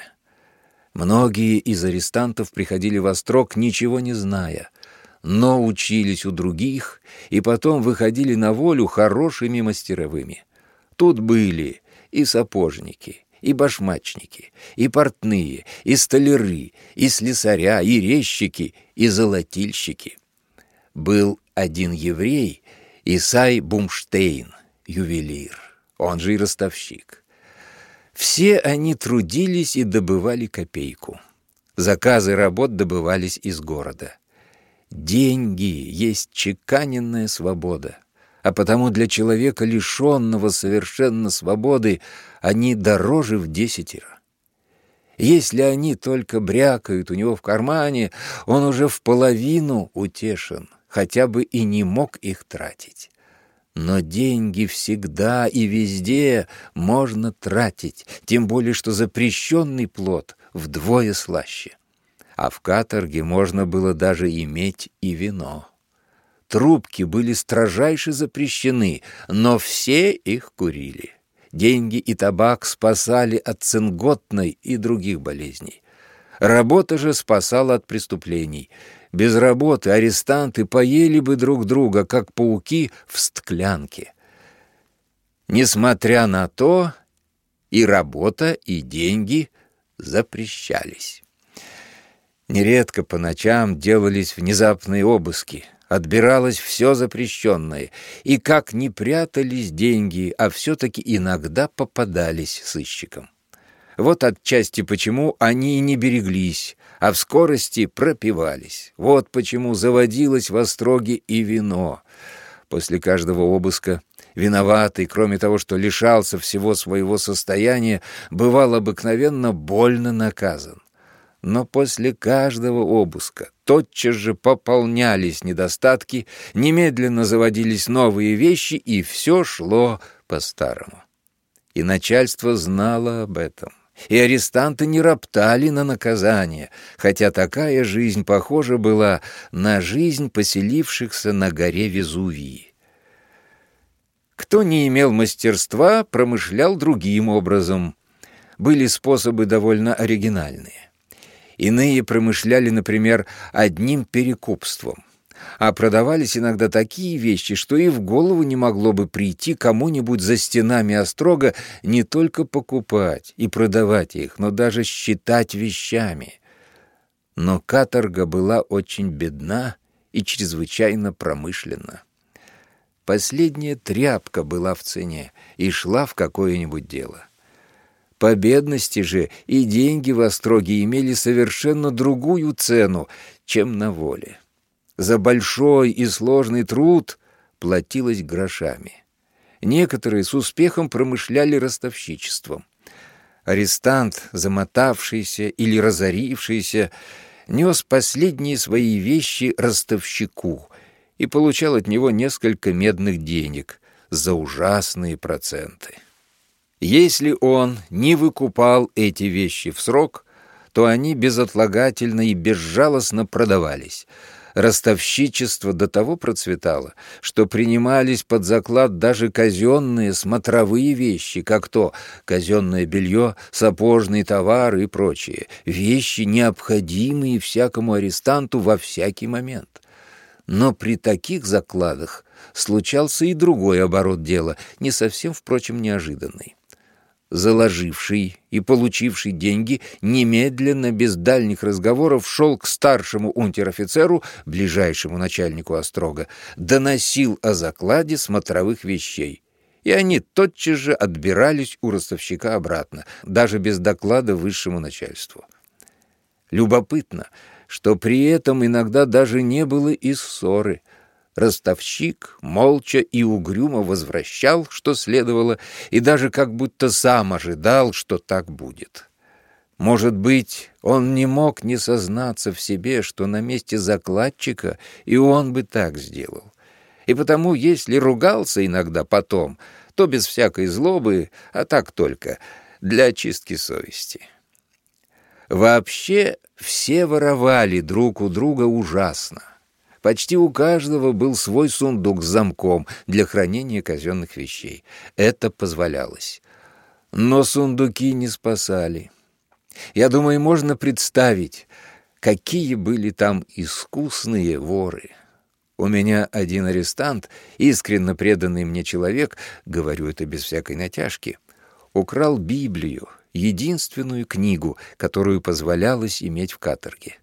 Многие из арестантов приходили в острог, ничего не зная, но учились у других и потом выходили на волю хорошими мастеровыми. Тут были и сапожники, и башмачники, и портные, и столяры, и слесаря, и резчики, и золотильщики. Был один еврей, Исай Бумштейн, ювелир, он же и ростовщик. Все они трудились и добывали копейку. Заказы работ добывались из города. Деньги есть чеканенная свобода а потому для человека, лишенного совершенно свободы, они дороже в десятеро. Если они только брякают у него в кармане, он уже в половину утешен, хотя бы и не мог их тратить. Но деньги всегда и везде можно тратить, тем более что запрещенный плод вдвое слаще. А в каторге можно было даже иметь и вино. Трубки были строжайше запрещены, но все их курили. Деньги и табак спасали от цинготной и других болезней. Работа же спасала от преступлений. Без работы арестанты поели бы друг друга, как пауки в стклянке. Несмотря на то, и работа, и деньги запрещались. Нередко по ночам делались внезапные обыски, отбиралось все запрещенное, и как ни прятались деньги, а все-таки иногда попадались сыщикам. Вот отчасти почему они и не береглись, а в скорости пропивались. Вот почему заводилось в остроге и вино. После каждого обыска виноватый, кроме того, что лишался всего своего состояния, бывал обыкновенно больно наказан. Но после каждого обыска тотчас же пополнялись недостатки, немедленно заводились новые вещи, и все шло по-старому. И начальство знало об этом. И арестанты не роптали на наказание, хотя такая жизнь похожа была на жизнь поселившихся на горе Везувии. Кто не имел мастерства, промышлял другим образом. Были способы довольно оригинальные. Иные промышляли, например, одним перекупством. А продавались иногда такие вещи, что и в голову не могло бы прийти кому-нибудь за стенами острога не только покупать и продавать их, но даже считать вещами. Но каторга была очень бедна и чрезвычайно промышленна. Последняя тряпка была в цене и шла в какое-нибудь дело. По бедности же и деньги в Остроге имели совершенно другую цену, чем на воле. За большой и сложный труд платилось грошами. Некоторые с успехом промышляли ростовщичеством. Арестант, замотавшийся или разорившийся, нес последние свои вещи ростовщику — и получал от него несколько медных денег за ужасные проценты. Если он не выкупал эти вещи в срок, то они безотлагательно и безжалостно продавались. Ростовщичество до того процветало, что принимались под заклад даже казенные смотровые вещи, как то казенное белье, сапожный товар и прочие, вещи, необходимые всякому арестанту во всякий момент. Но при таких закладах случался и другой оборот дела, не совсем, впрочем, неожиданный. Заложивший и получивший деньги немедленно, без дальних разговоров, шел к старшему унтер-офицеру, ближайшему начальнику острога, доносил о закладе смотровых вещей. И они тотчас же отбирались у ростовщика обратно, даже без доклада высшему начальству. Любопытно — что при этом иногда даже не было и ссоры. Ростовщик молча и угрюмо возвращал, что следовало, и даже как будто сам ожидал, что так будет. Может быть, он не мог не сознаться в себе, что на месте закладчика и он бы так сделал. И потому, если ругался иногда потом, то без всякой злобы, а так только, для очистки совести. Вообще все воровали друг у друга ужасно. Почти у каждого был свой сундук с замком для хранения казенных вещей. Это позволялось. Но сундуки не спасали. Я думаю, можно представить, какие были там искусные воры. У меня один арестант, искренне преданный мне человек, говорю это без всякой натяжки, украл Библию единственную книгу, которую позволялось иметь в каторге.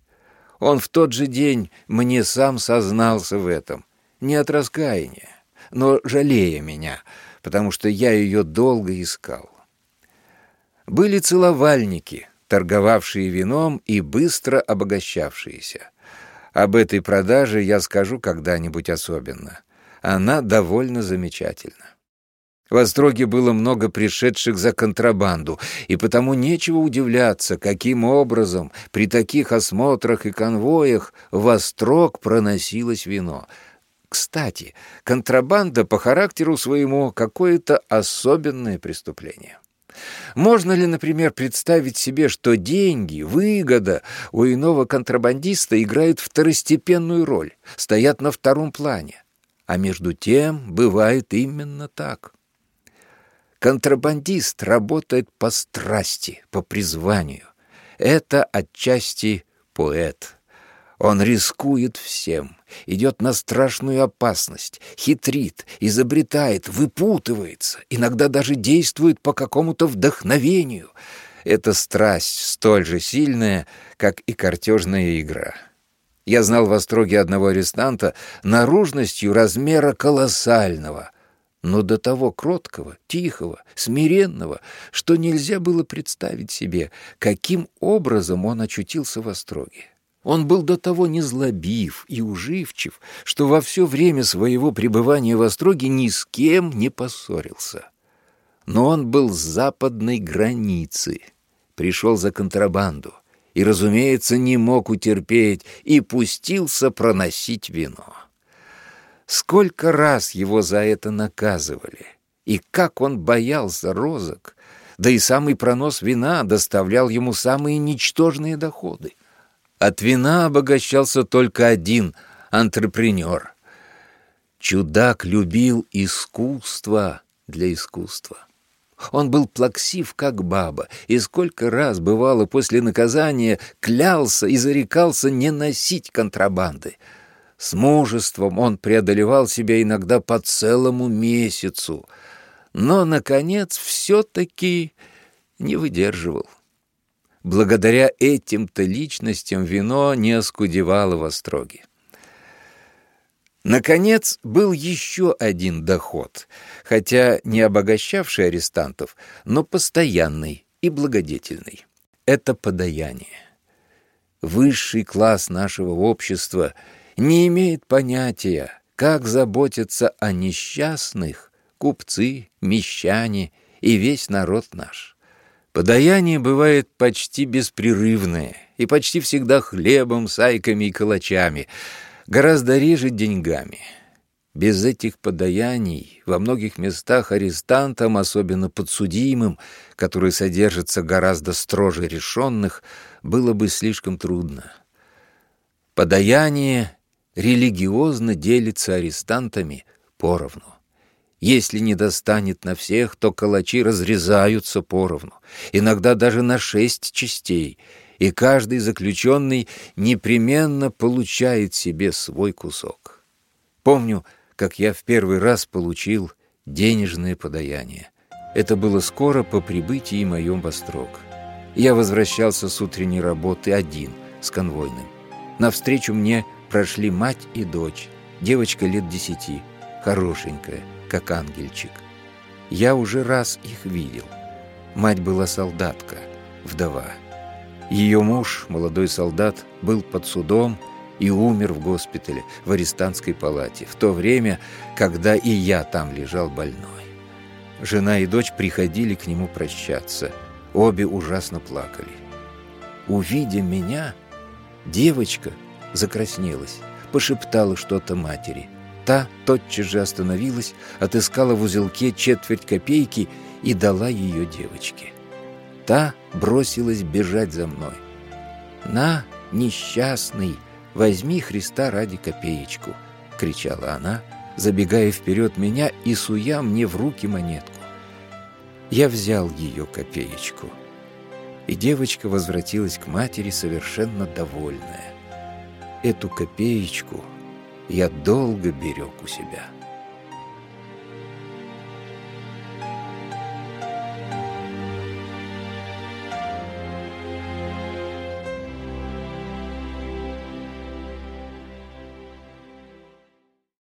Он в тот же день мне сам сознался в этом, не от раскаяния, но жалея меня, потому что я ее долго искал. Были целовальники, торговавшие вином и быстро обогащавшиеся. Об этой продаже я скажу когда-нибудь особенно. Она довольно замечательна. В Остроге было много пришедших за контрабанду, и потому нечего удивляться, каким образом при таких осмотрах и конвоях в Острог проносилось вино. Кстати, контрабанда по характеру своему какое-то особенное преступление. Можно ли, например, представить себе, что деньги, выгода у иного контрабандиста играют второстепенную роль, стоят на втором плане? А между тем бывает именно так. Контрабандист работает по страсти, по призванию. Это отчасти поэт. Он рискует всем, идет на страшную опасность, хитрит, изобретает, выпутывается, иногда даже действует по какому-то вдохновению. Это страсть столь же сильная, как и картежная игра. Я знал в Остроге одного арестанта наружностью размера колоссального, но до того кроткого, тихого, смиренного, что нельзя было представить себе, каким образом он очутился в Остроге. Он был до того незлобив и уживчив, что во все время своего пребывания в Остроге ни с кем не поссорился. Но он был с западной границы, пришел за контрабанду и, разумеется, не мог утерпеть и пустился проносить вино. Сколько раз его за это наказывали, и как он боялся розок, да и самый пронос вина доставлял ему самые ничтожные доходы. От вина обогащался только один антрепренер. Чудак любил искусство для искусства. Он был плаксив, как баба, и сколько раз, бывало, после наказания клялся и зарекался не носить контрабанды. С мужеством он преодолевал себя иногда по целому месяцу, но, наконец, все-таки не выдерживал. Благодаря этим-то личностям вино не оскудевало в Остроге. Наконец, был еще один доход, хотя не обогащавший арестантов, но постоянный и благодетельный. Это подаяние. Высший класс нашего общества — не имеет понятия, как заботиться о несчастных купцы, мещане и весь народ наш. Подаяние бывает почти беспрерывное и почти всегда хлебом, сайками и калачами, гораздо реже деньгами. Без этих подаяний во многих местах арестантам, особенно подсудимым, которые содержатся гораздо строже решенных, было бы слишком трудно. Подаяние религиозно делится арестантами поровну. Если не достанет на всех, то калачи разрезаются поровну, иногда даже на шесть частей, и каждый заключенный непременно получает себе свой кусок. Помню, как я в первый раз получил денежное подаяние. Это было скоро по прибытии моем в Острог. Я возвращался с утренней работы один, с конвойным. Навстречу мне прошли мать и дочь, девочка лет десяти, хорошенькая, как ангельчик. Я уже раз их видел. Мать была солдатка, вдова. Ее муж, молодой солдат, был под судом и умер в госпитале, в арестантской палате, в то время, когда и я там лежал больной. Жена и дочь приходили к нему прощаться. Обе ужасно плакали. Увидя меня, девочка — закраснелась, пошептала что-то матери. Та тотчас же остановилась, отыскала в узелке четверть копейки и дала ее девочке. Та бросилась бежать за мной. «На, несчастный, возьми Христа ради копеечку!» — кричала она, забегая вперед меня и суя мне в руки монетку. Я взял ее копеечку, и девочка возвратилась к матери совершенно довольная. Эту копеечку я долго берег у себя.